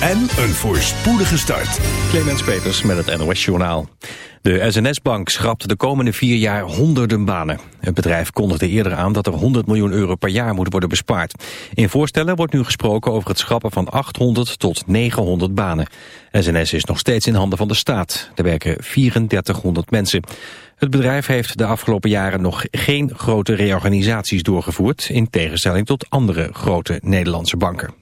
en een voorspoedige start. Clemens Peters met het NOS Journaal. De SNS-bank schrapt de komende vier jaar honderden banen. Het bedrijf kondigde eerder aan dat er 100 miljoen euro per jaar moet worden bespaard. In voorstellen wordt nu gesproken over het schrappen van 800 tot 900 banen. SNS is nog steeds in handen van de staat. Er werken 3400 mensen. Het bedrijf heeft de afgelopen jaren nog geen grote reorganisaties doorgevoerd... in tegenstelling tot andere grote Nederlandse banken.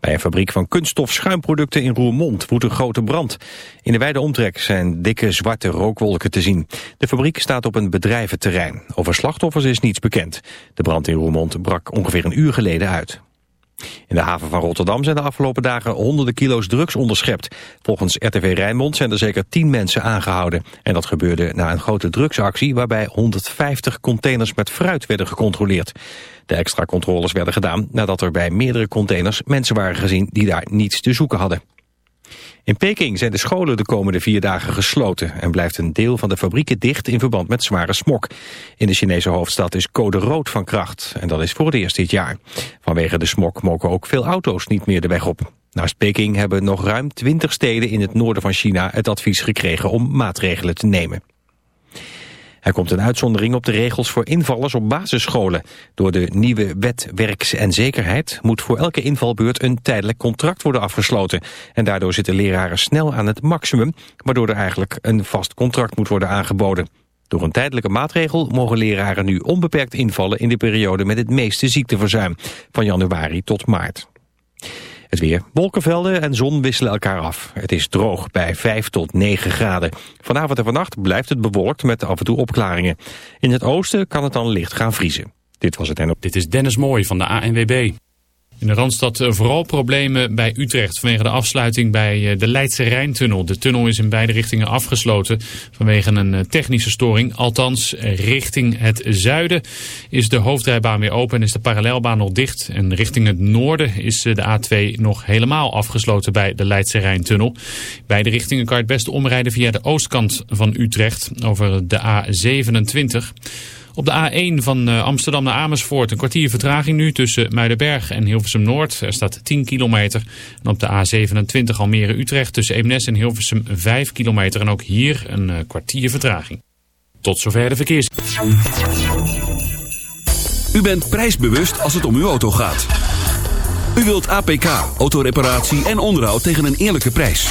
Bij een fabriek van kunststof schuimproducten in Roermond woedt een grote brand. In de wijde omtrek zijn dikke zwarte rookwolken te zien. De fabriek staat op een bedrijventerrein. Over slachtoffers is niets bekend. De brand in Roermond brak ongeveer een uur geleden uit. In de haven van Rotterdam zijn de afgelopen dagen honderden kilo's drugs onderschept. Volgens RTV Rijnmond zijn er zeker 10 mensen aangehouden. En dat gebeurde na een grote drugsactie waarbij 150 containers met fruit werden gecontroleerd. De extra controles werden gedaan nadat er bij meerdere containers mensen waren gezien die daar niets te zoeken hadden. In Peking zijn de scholen de komende vier dagen gesloten... en blijft een deel van de fabrieken dicht in verband met zware smok. In de Chinese hoofdstad is code rood van kracht. En dat is voor het eerst dit jaar. Vanwege de smok mogen ook veel auto's niet meer de weg op. Naast Peking hebben nog ruim twintig steden in het noorden van China... het advies gekregen om maatregelen te nemen. Er komt een uitzondering op de regels voor invallers op basisscholen. Door de nieuwe wet werks en zekerheid moet voor elke invalbeurt een tijdelijk contract worden afgesloten. En daardoor zitten leraren snel aan het maximum, waardoor er eigenlijk een vast contract moet worden aangeboden. Door een tijdelijke maatregel mogen leraren nu onbeperkt invallen in de periode met het meeste ziekteverzuim, van januari tot maart. Het weer. Wolkenvelden en zon wisselen elkaar af. Het is droog bij 5 tot 9 graden. Vanavond en vannacht blijft het bewolkt met af en toe opklaringen. In het oosten kan het dan licht gaan vriezen. Dit was het en op. Dit is Dennis Mooij van de ANWB. In de Randstad eh, vooral problemen bij Utrecht vanwege de afsluiting bij eh, de Leidse Rijntunnel. De tunnel is in beide richtingen afgesloten vanwege een eh, technische storing. Althans, richting het zuiden is de hoofdrijbaan weer open en is de parallelbaan nog dicht. En richting het noorden is de A2 nog helemaal afgesloten bij de Leidse Rijntunnel. Beide richtingen kan je het beste omrijden via de oostkant van Utrecht over de A27. Op de A1 van eh, Amsterdam naar Amersfoort een kwartier vertraging nu tussen Muidenberg en Hilversum Noord. Er staat 10 kilometer. En op de A27 Almere-Utrecht tussen Eemnes en Hilversum 5 kilometer. En ook hier een eh, kwartier vertraging. Tot zover de verkeers. U bent prijsbewust als het om uw auto gaat. U wilt APK, autoreparatie en onderhoud tegen een eerlijke prijs.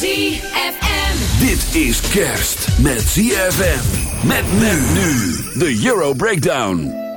ZFM. Dit is kerst met ZFM. Met men nu. De Euro Breakdown.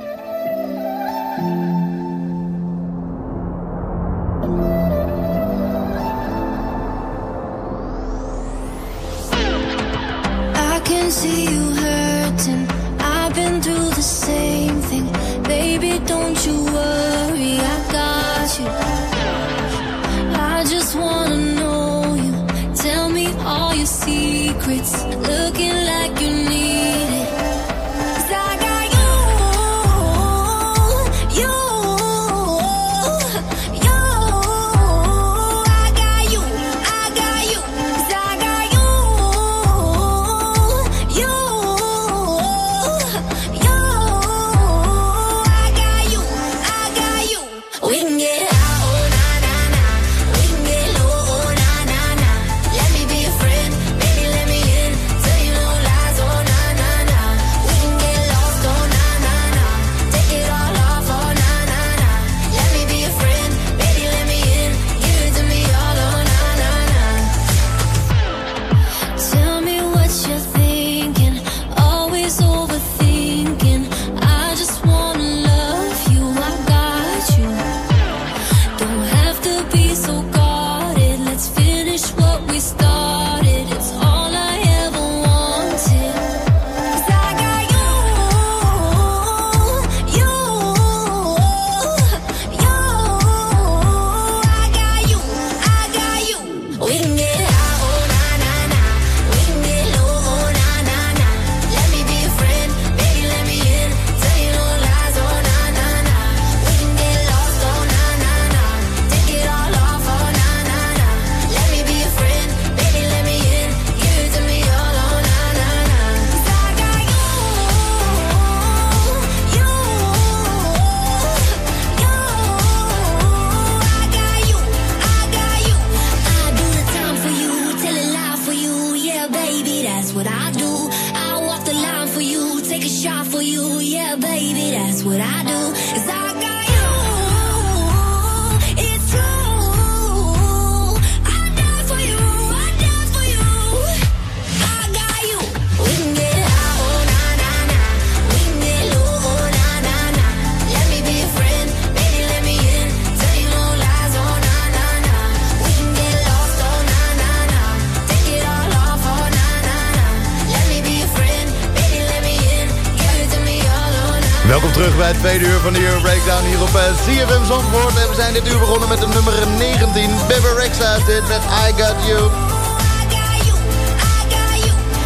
van de Euro Breakdown hier op eh, CFM Zandvoort. En we zijn dit uur begonnen met de nummer 19. Bebe Rex uit dit met I Got You.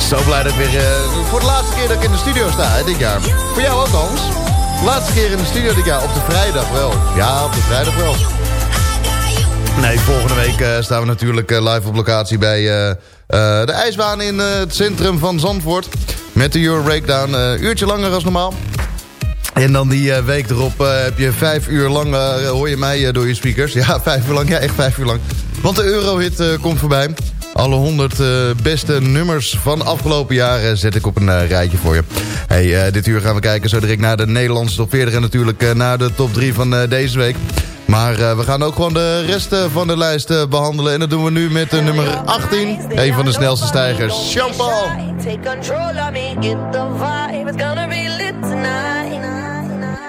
Zo blij dat ik weer... Eh, voor de laatste keer dat ik in de studio sta dit jaar. Voor jou ook, Hans. Laatste keer in de studio dit jaar. Op de vrijdag wel. Ja, op de vrijdag wel. Nee, volgende week eh, staan we natuurlijk live op locatie bij uh, de ijsbaan in het centrum van Zandvoort. Met de Euro Breakdown. uurtje langer als normaal. En dan die eh, week erop eh, heb je vijf uur lang, eh, hoor je mij door je speakers. Ja, vijf uur lang. Ja, echt vijf uur lang. Want de Eurohit komt voorbij. Alle 100 beste nummers van afgelopen jaren zet ik op een rijtje voor je. Hey, dit uur gaan we kijken zo direct naar de Nederlandse top 40... en natuurlijk naar de top 3 van deze week. Maar we gaan ook gewoon de rest van de lijst behandelen. En dat doen we nu met de nummer 18. Een van de snelste stijgers, Champagne.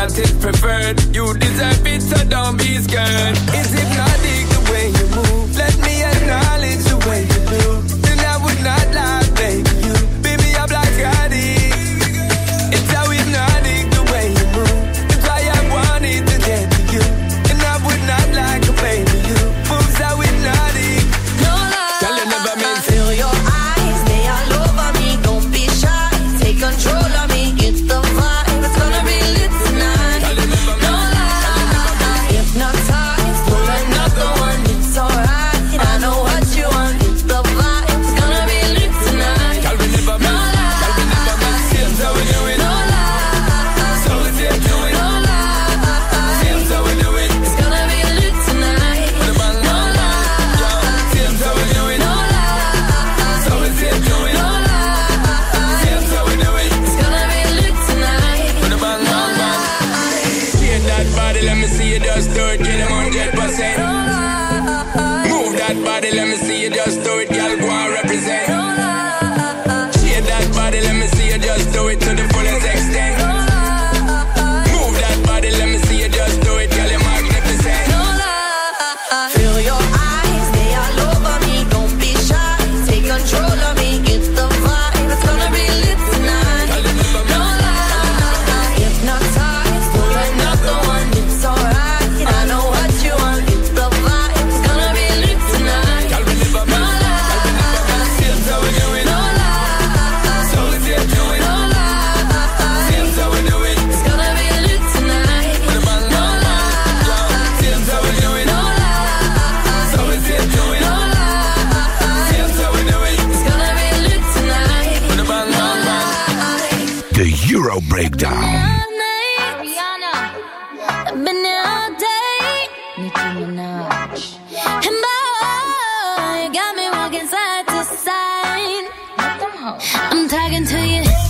that is preferred. You deserve it, so don't be scared. Is it I'm talking to you.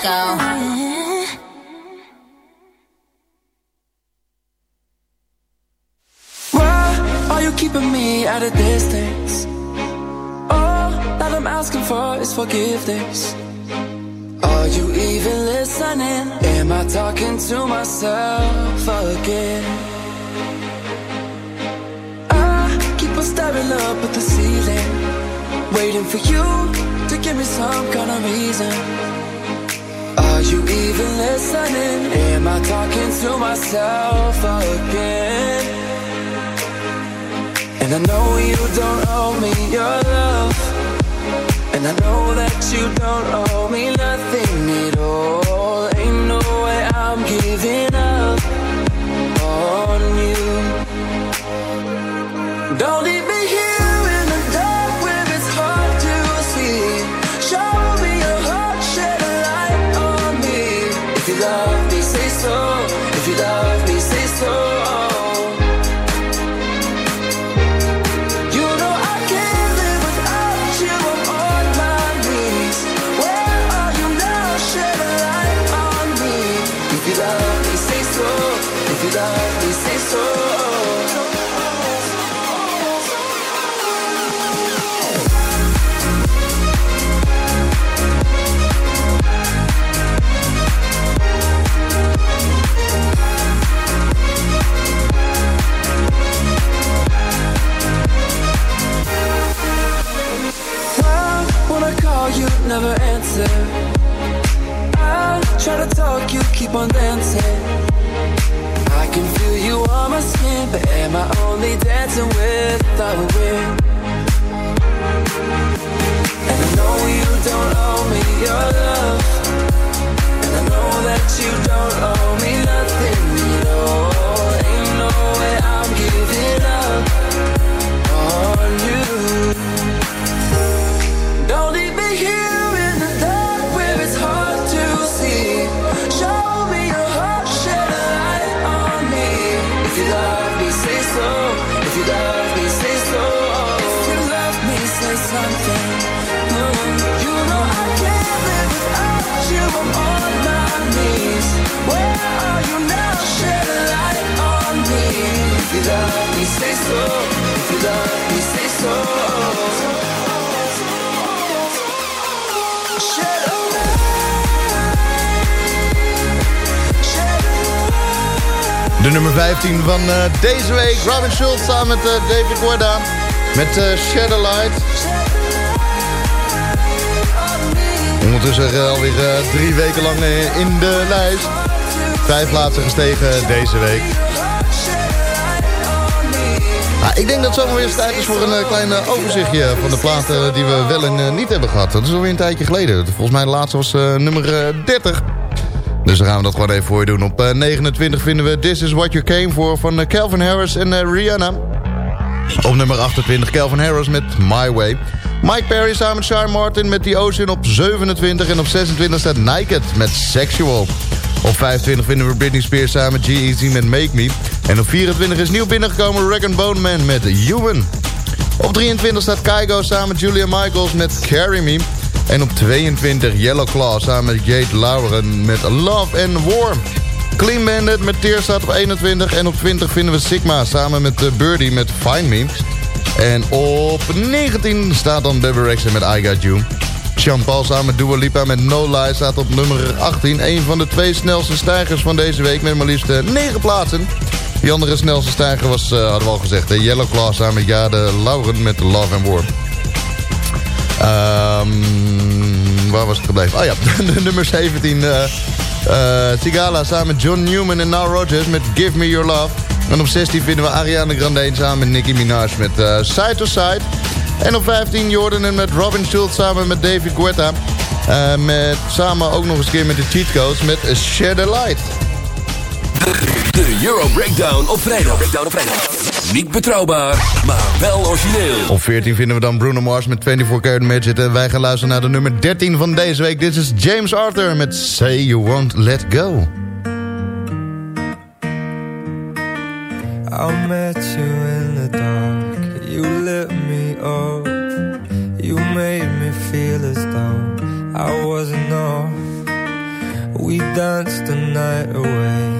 tricycle. Why are you keeping me at a distance? All that I'm asking for is forgiveness. Are you even listening? Am I talking to myself again? I keep on staring up at the ceiling, waiting for you to give me some kind of reason. You even listening? Am I talking to myself again? And I know you don't owe me your love. And I know that you don't owe me nothing at all. Keep on dancing. I can feel you on my skin, but am I only dancing with the wind? And I know you don't owe me your love. And I know that you don't owe me nothing eh, deze week. Robin Schultz samen met eh, David Guetta. Met uh, Shadowlight. Ondertussen alweer drie weken lang in de lijst. Vijf plaatsen gestegen deze week. Nou, ik denk dat het zomaar weer tijd is voor een klein overzichtje van de platen die we wel en niet hebben gehad. Dat is alweer een tijdje geleden. Volgens mij de laatste was nummer 30. Dus dan gaan we dat gewoon even voor doen. Op 29 vinden we This Is What You Came For van Calvin Harris en Rihanna. Op nummer 28 Calvin Harris met My Way. Mike Perry samen met Martin met The Ocean op 27. En op 26 staat Naked met Sexual. Op 25 vinden we Britney Spears samen met G-Eazy met Make Me. En op 24 is nieuw binnengekomen Rag Bone Man met Human. Op 23 staat Kygo samen met Julia Michaels met Carry Me. En op 22 Yellow Claw samen met Jade Lauren met Love and War. Clean Bandit met Tear staat op 21. En op 20 vinden we Sigma samen met uh, Birdie met Find Me. En op 19 staat dan Deborah met I Got You. Jean-Paul samen met Dua Lipa met No Lie staat op nummer 18. Een van de twee snelste stijgers van deze week met maar liefst 9 plaatsen. Die andere snelste stijger was, uh, hadden we al gezegd, Yellow Claw samen met Jade Lauren met Love and War. Um, waar was het gebleven? Oh ja, nummer 17. Uh, uh, Sigala samen met John Newman en Now Rogers met Give Me Your Love. En op 16 vinden we Ariana Grande samen met Nicki Minaj met uh, Side to Side. En op 15 Jordan met Robin Schultz samen met David Guetta. Met, samen ook nog eens een keer met de Cheat Codes met Share the Light. De Euro Breakdown op vrijdag. Breakdown op vrijdag. Niet betrouwbaar, maar wel origineel. Op 14 vinden we dan Bruno Mars met 24 Karat Magic. En wij gaan luisteren naar de nummer 13 van deze week. Dit is James Arthur met Say You Won't Let Go. I met you in the dark. You lit me up. You made me feel as though I wasn't off. We danced the night away.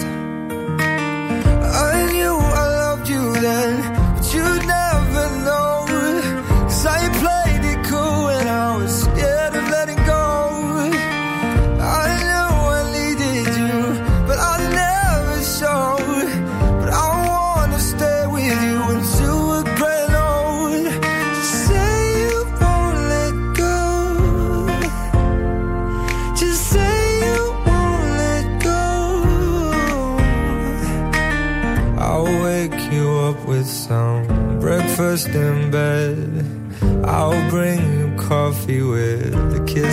Loved you then, but you'd never know.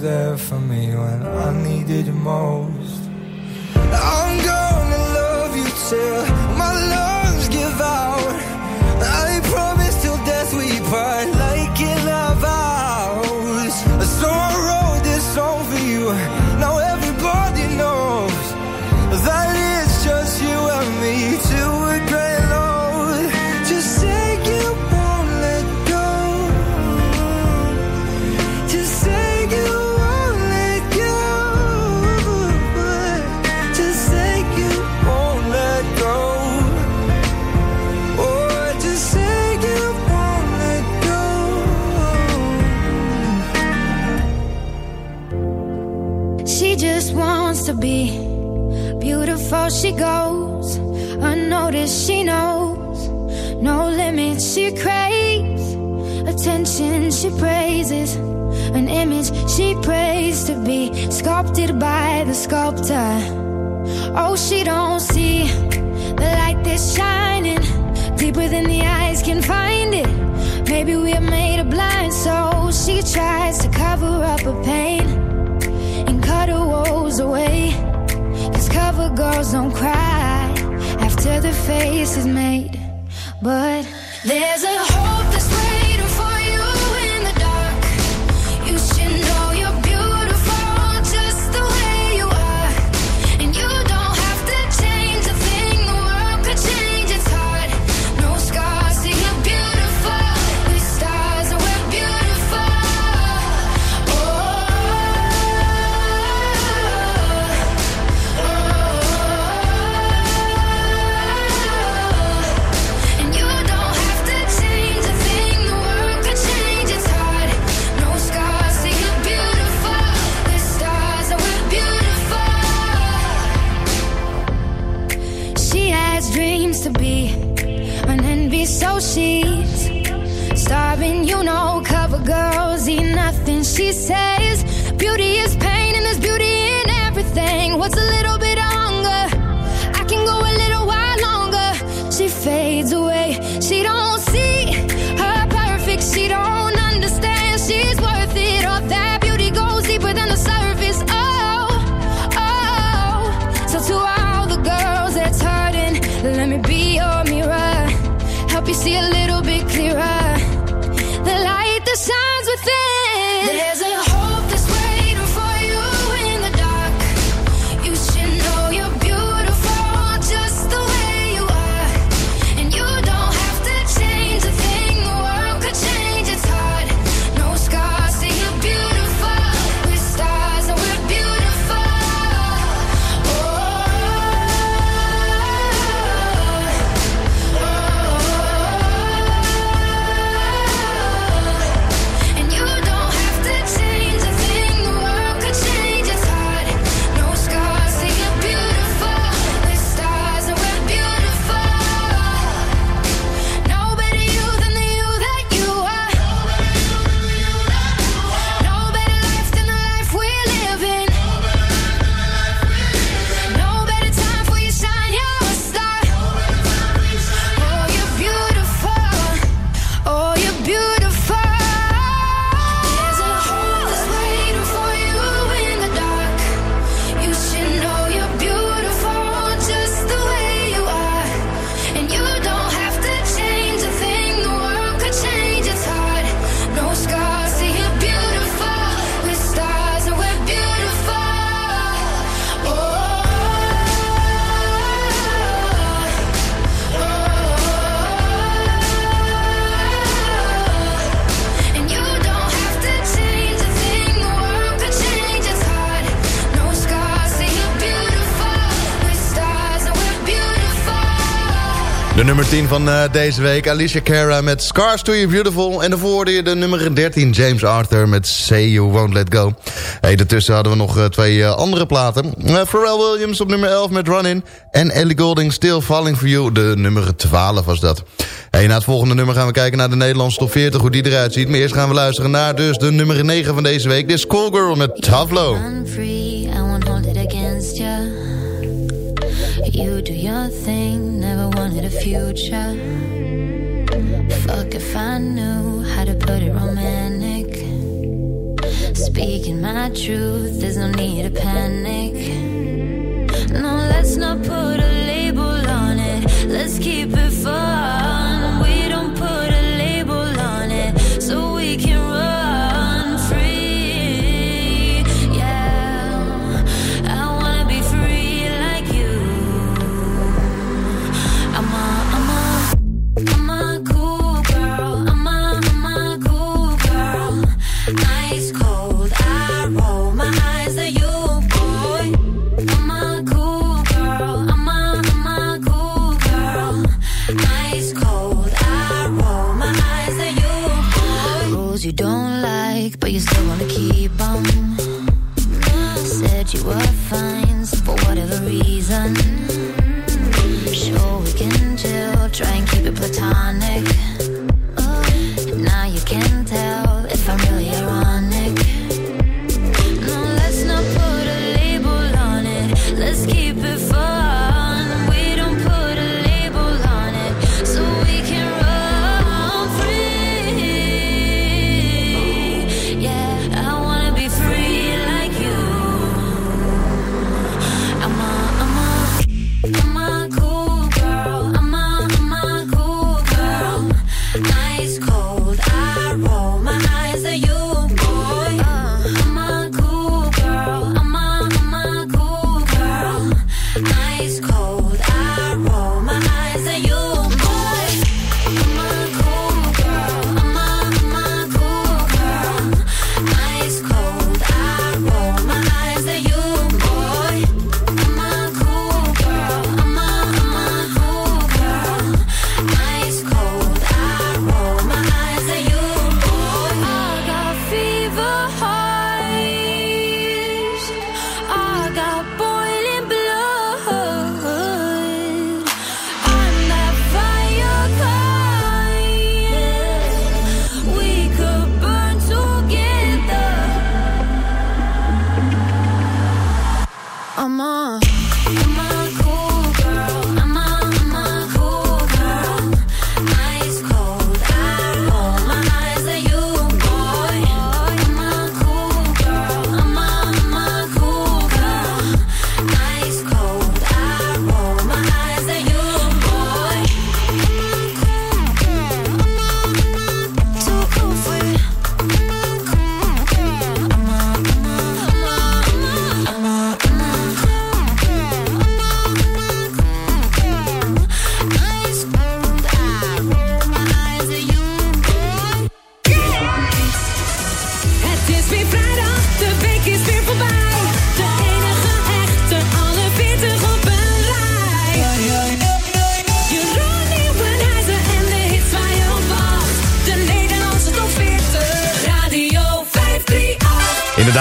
There for me when I needed most. sculpted by the sculptor. Oh, she don't see the light that's shining deeper than the eyes can find it. Maybe we're made of blind souls. She tries to cover up her pain and cut her woes away. Cause cover girls don't cry after the face is made. But there's a nummer 10 van eh, deze week. Alicia Cara met Scars to You Beautiful. En de de nummer 13, James Arthur met Say You Won't Let Go. Hey, daartussen hadden we nog eh, twee eh, andere platen. Pharrell Williams op nummer 11 met Run In. En Ellie Golding, Still Falling For You, de nummer 12 was dat. Hey, na het volgende nummer gaan we kijken naar de Nederlandse top 40, hoe die eruit ziet. Maar eerst gaan we luisteren naar dus de nummer 9 van deze week. This Girl met Tavlo. I'm free, I won't hold it against you. You do your thing. the future. Fuck if I knew how to put it romantic. Speaking my truth, there's no need to panic. No, let's not put a label on it. Let's keep it for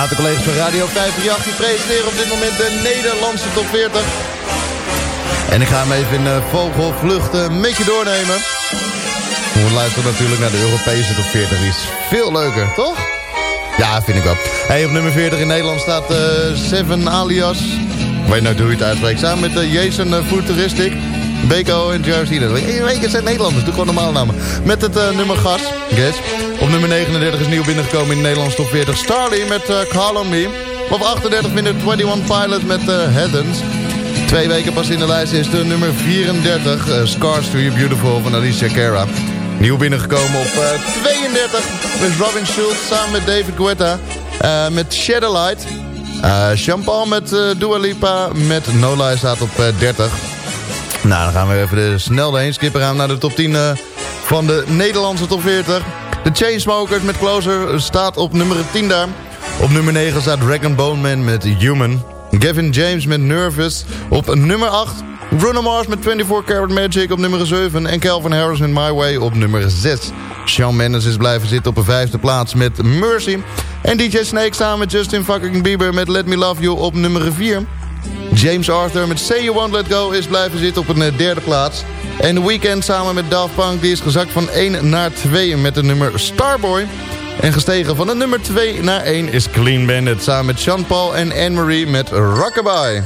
de collega's van Radio 538 die presenteren op dit moment de Nederlandse top 40. En ik ga hem even in uh, vogelvluchten met je doornemen. We luisteren natuurlijk naar de Europese top 40. Die is veel leuker, toch? Ja, vind ik wel. Hey, op nummer 40 in Nederland staat uh, Seven Alias. Ik weet nou hoe je het uitspreekt. Samen met uh, Jason uh, Futuristic. Beko en Jersey. Weet het zijn Nederlanders. Doe gewoon normale namen. Met het nummer Gas. Guess. Op nummer 39 is nieuw binnengekomen in de Nederlandse top 40. Starly met uh. Op 38 vinden 21 Pilot met uh, Headens. Twee weken pas in de lijst is de nummer 34. Uh, Scars to You Beautiful van Alicia Cara. Nieuw binnengekomen op uh, 32 met Robin Schultz samen met David Guetta. Met Shadowlight. Jean-Paul met Dua Lipa met No Lie staat op 30. Nou, dan gaan we even de snel heen skippen gaan naar de top 10 van de Nederlandse top 40. De Chainsmokers met Closer staat op nummer 10 daar. Op nummer 9 staat Dragon Bone Man met Human. Gavin James met Nervous op nummer 8. Bruno Mars met 24 Karat Magic op nummer 7. En Calvin Harris met My Way op nummer 6. Shawn Mendes is blijven zitten op een vijfde plaats met Mercy. En DJ Snake samen met Justin fucking Bieber met Let Me Love You op nummer 4. James Arthur met Say You Won't Let Go is blijven zitten op een derde plaats. En The Weeknd samen met Daft Punk die is gezakt van 1 naar 2 met de nummer Starboy. En gestegen van de nummer 2 naar 1 is Clean Bandit samen met Sean Paul en Anne-Marie met Rockabye.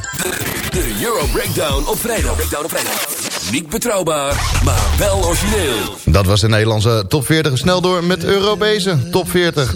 De Euro Breakdown op vrijdag. Breakdown op vrijdag. Niet betrouwbaar, maar wel origineel. Dat was de Nederlandse top 40 snel door met Europese top 40.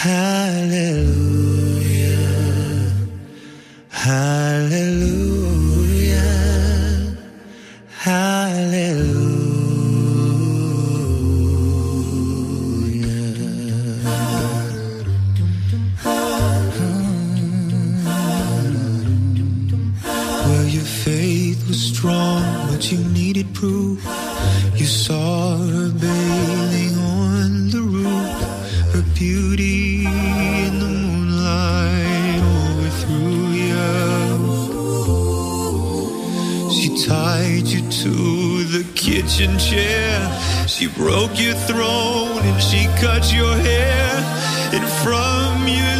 Hallelujah. Hallelujah. Hallelujah. Well, your faith was strong, but you needed proof. You saw kitchen chair. She broke your throne and she cut your hair. And from your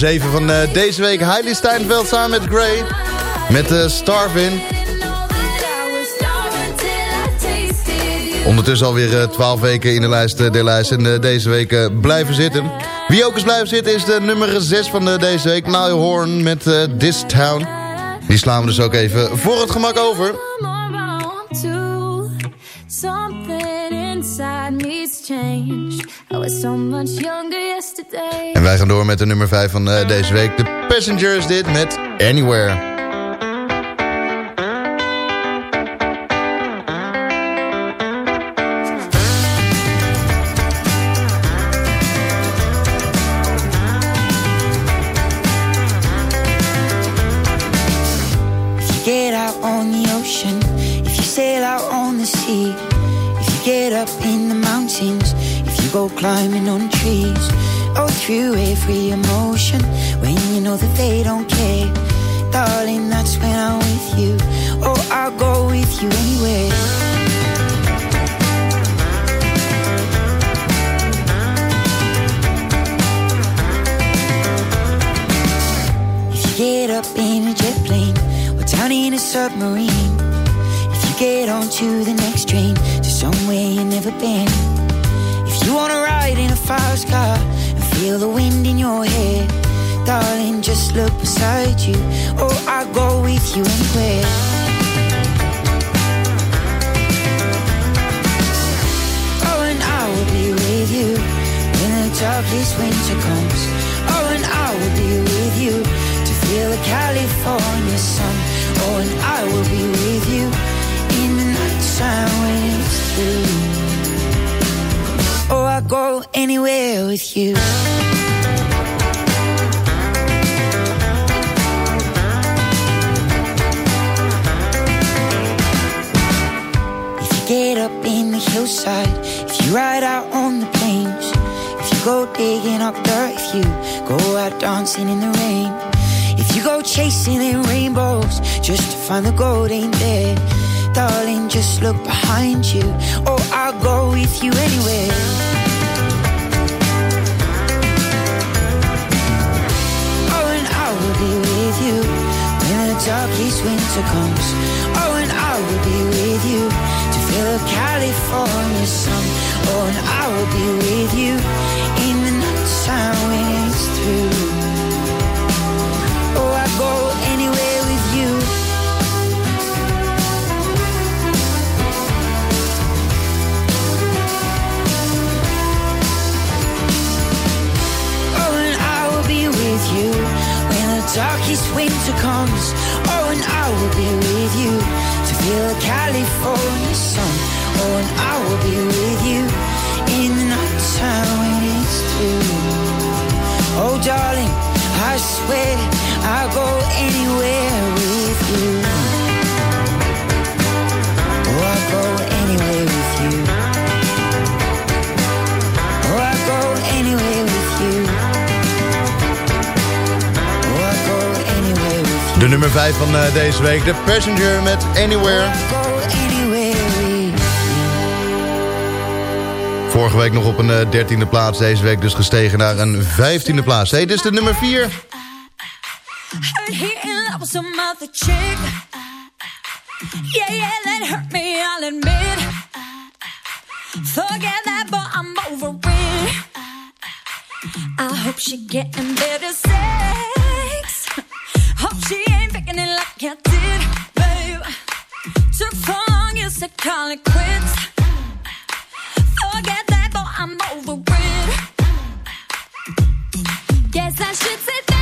Nummer 7 van eh, deze week, Heidi Steinfeld samen met Gray. Met uh, Starvin. Ondertussen alweer eh, 12 weken in de lijst uh, der lijst. En deze week eh, blijven zitten. Wie ook eens blijven zitten is de nummer 6 van eh, deze week. Niall Horn met eh, This Town. Die slaan we dus ook even voor het gemak over. Something inside me's changed. I was so much younger. En wij gaan door met de nummer 5 van eh, deze week. De Passengers dit met Anywhere. Every emotion, when you know that they don't care, darling, that's when I'm with you. Oh, I'll go with you anywhere. If you get up in a jet plane or down in a submarine, if you get onto the next train to somewhere you've never been, your hair, darling, just look beside you. Oh, I'll go with you anywhere. Oh, and I will be with you when the darkest winter comes. Oh, and I will be with you to feel the California sun. Oh, and I will be with you in the nighttime when it's through. Oh, I'll go anywhere with you. The if you ride out on the plains, if you go digging up dirt, if you go out dancing in the rain, if you go chasing in rainbows just to find the gold ain't there, darling, just look behind you. Oh, I'll go with you anywhere. Oh, and I will be with you when the darkest winter comes. Oh, and I will be with you the California sun. Oh, and I will be with you in the night time when it's through. Oh, I'd go anywhere with you. Oh, and I will be with you when the darkest winter comes. Oh, and I will be with you you're California sun. Oh, and I will be with you in the night time when it's through. Oh, darling, I swear I'll go anywhere with you. nummer 5 van eh, deze week. The Passenger met Anywhere. Vorige week nog op een eh, dertiende plaats. Deze week dus gestegen naar een vijftiende plaats. Hé, hey, dit is de nummer 4. Yeah, yeah, that hurt me, I'll admit. Forget that, but I'm over it. I hope she getting better sex. Hope she spinning like I did, babe. Too so long, you said call it quits. Forget that, boy. I'm over it. Guess I should say.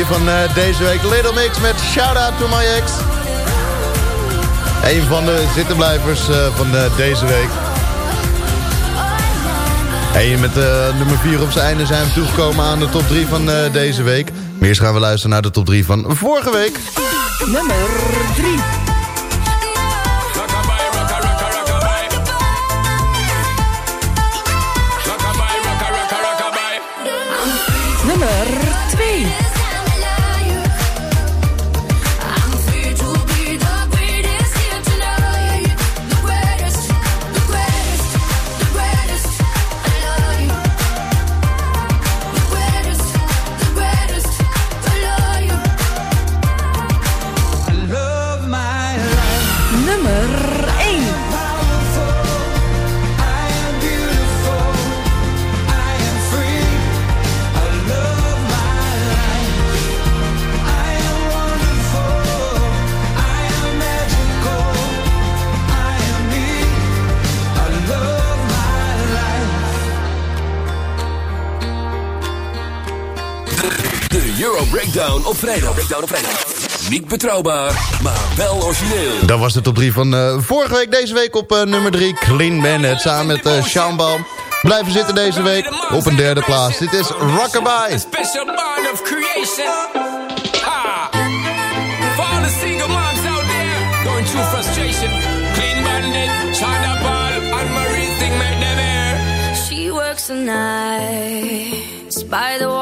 van eh, deze week. Little Mix met Shout Out To My Ex. Een van de zittenblijvers eh, van eh, deze week. En met nummer 4 op zijn einde zijn we toegekomen aan de top 3 van deze week. Meer gaan we luisteren naar de top 3 van vorige week. Nummer 3. Op vrijdag. Breakdown op vrijdag. Niet betrouwbaar, maar wel origineel. Dat was de top 3 van eh, vorige week. Deze week op eh, nummer 3 Clean Bandit samen met uh, Sean Baum. Blijven zitten deze week op een derde plaats. Dit is Rockabye. Special bond of creation. Ah. For all the single moms out there going through frustration. Clean bandit, China Ball, and Marie thing make them air. She works the nights by the water.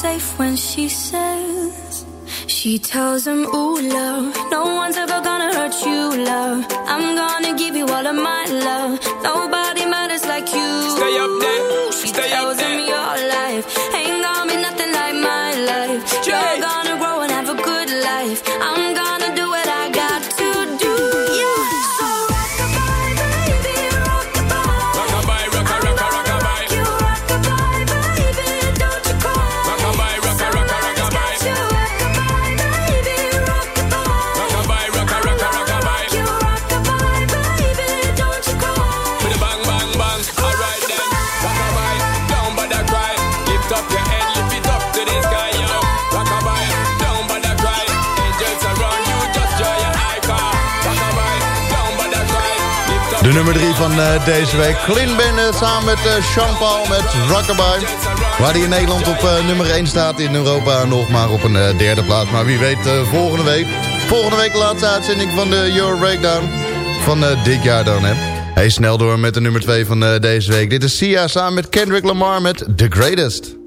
safe when she says. She tells him, Ooh, love, no one's ever gonna hurt you, love. I'm gonna give you all of my love. Nobody matters like you. Stay up there, De nummer 3 van eh, deze week. Clean Bandit samen met Paul met Rockabye. Waar die in Nederland op eh, nummer 1 staat. In Europa nog maar op een derde plaats. Maar wie weet volgende week. Volgende week laatste uitzending van de Euro Breakdown. Van dit jaar dan hè. Is snel door met de nummer 2 van deze week. Dit is Sia samen met Kendrick Lamar met The Greatest.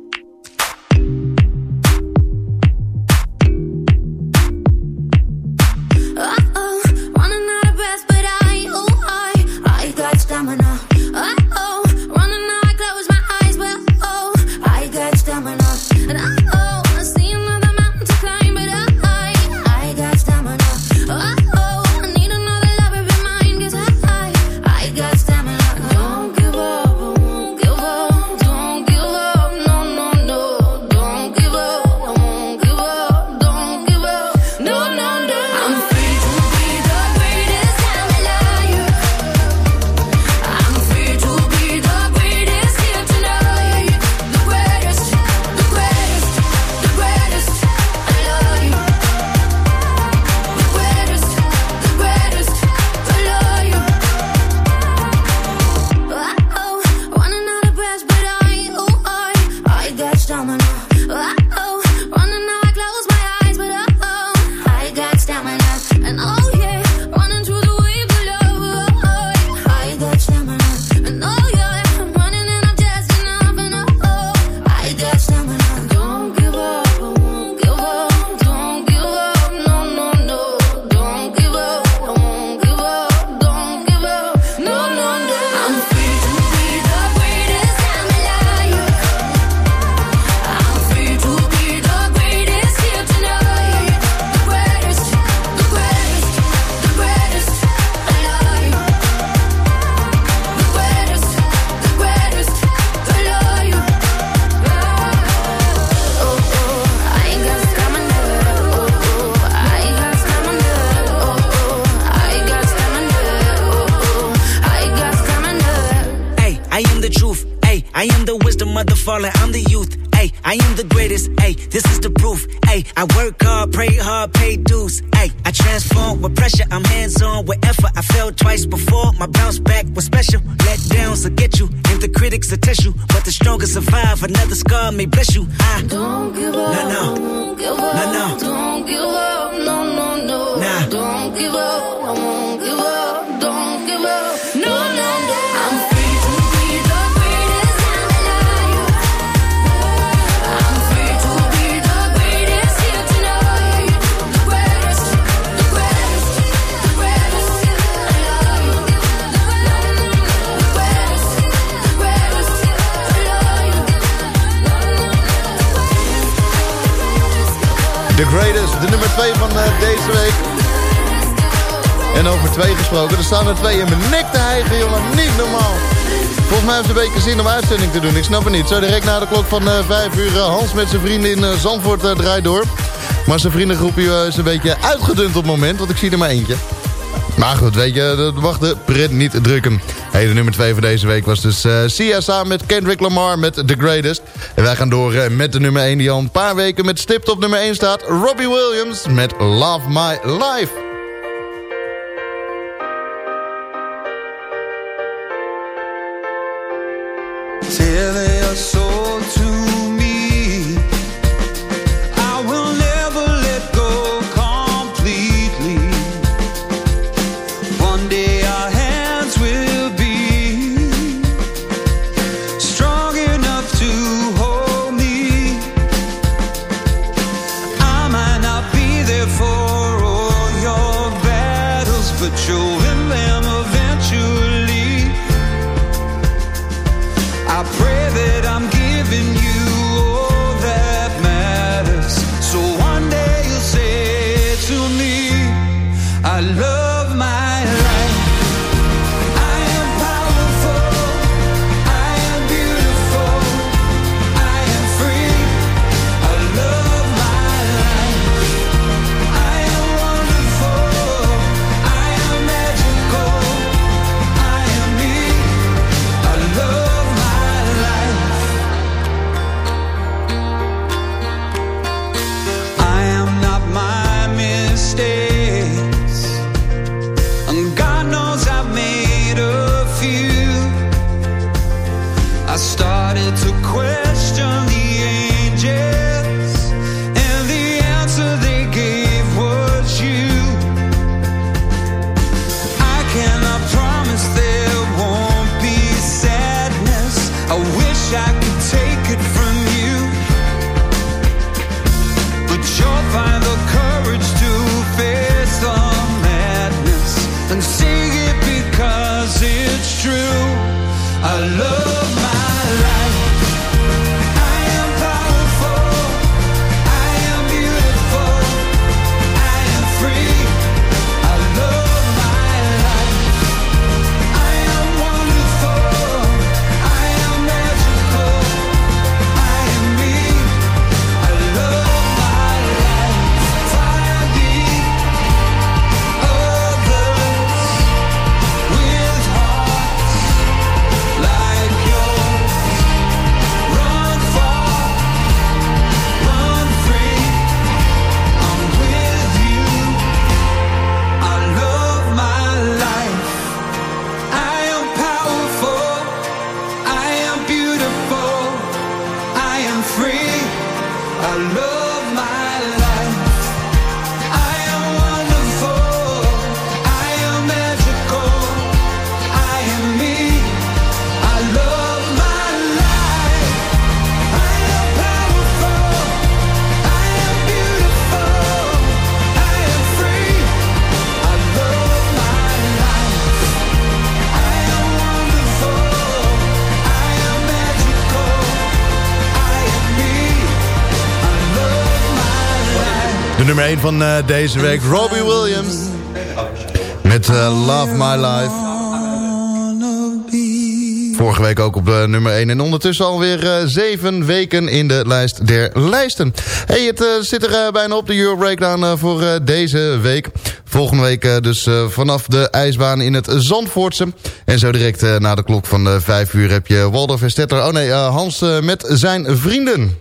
van eh, deze week. En over twee gesproken, er staan er twee in mijn nek te hijgen, jongen. Niet normaal. Volgens mij heeft het een beetje zin om uitzending te doen. Ik snap het niet. Zo direct na de klok van eh, 5 uur. Eh, Hans met zijn vrienden in Zandvoort draait door. Maar zijn vriendengroepje is een beetje uitgedund op het moment. Want ik zie er maar eentje. Maar goed, weet je, dat mag de pret niet drukken. Hey, de nummer 2 van deze week was dus uh, met Kendrick Lamar met The Greatest. En wij gaan door eh, met de nummer 1 die al een paar weken met stipt op nummer 1 staat. Robbie Williams met Love My Life. nummer 1 van eh, deze week. Robbie Williams. Met eh, Love My Life. Vorige week ook op uh, nummer 1. En ondertussen alweer uh, zeven weken in de lijst der lijsten. hey, het zit er bijna op de Euro Breakdown voor deze week. Volgende week dus vanaf de ijsbaan in het Zandvoortse. En zo direct na de klok van 5 uur heb je Waldorf en Stetter. Oh nee, Hans met zijn vrienden.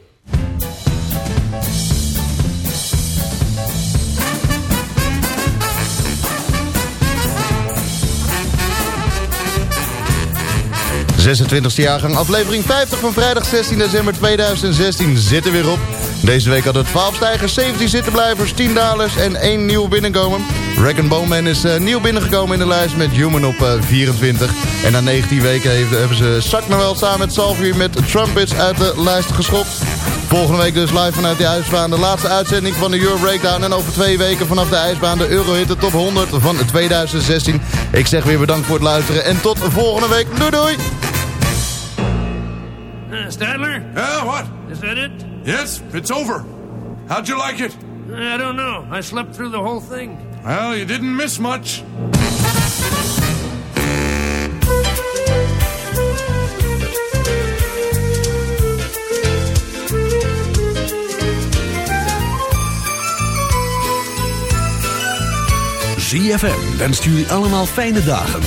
26e jaargang, aflevering 50 van vrijdag 16 december 2016 zit er weer op. Deze week hadden we 12 stijgers, 17 zittenblijvers, 10 dalers en 1 nieuw binnenkomen. Reckon Bowman is uh, nieuw binnengekomen in de lijst met Human op uh, 24. En na 19 weken heeft, hebben ze Zak Noel samen met Salvi met Trumpets uit de lijst geschopt. Volgende week dus live vanuit de ijsbaan. De laatste uitzending van de Euro Breakdown. En over twee weken vanaf de ijsbaan de Eurohit de top 100 van 2016. Ik zeg weer bedankt voor het luisteren. En tot volgende week. Doei doei! Uh, Stadler? Yeah, what? Is that it? Yes, it's over. How'd you like it? I don't know. I slept through the whole thing. Well, you didn't miss much. ZFM wenst jullie allemaal fijne dagen.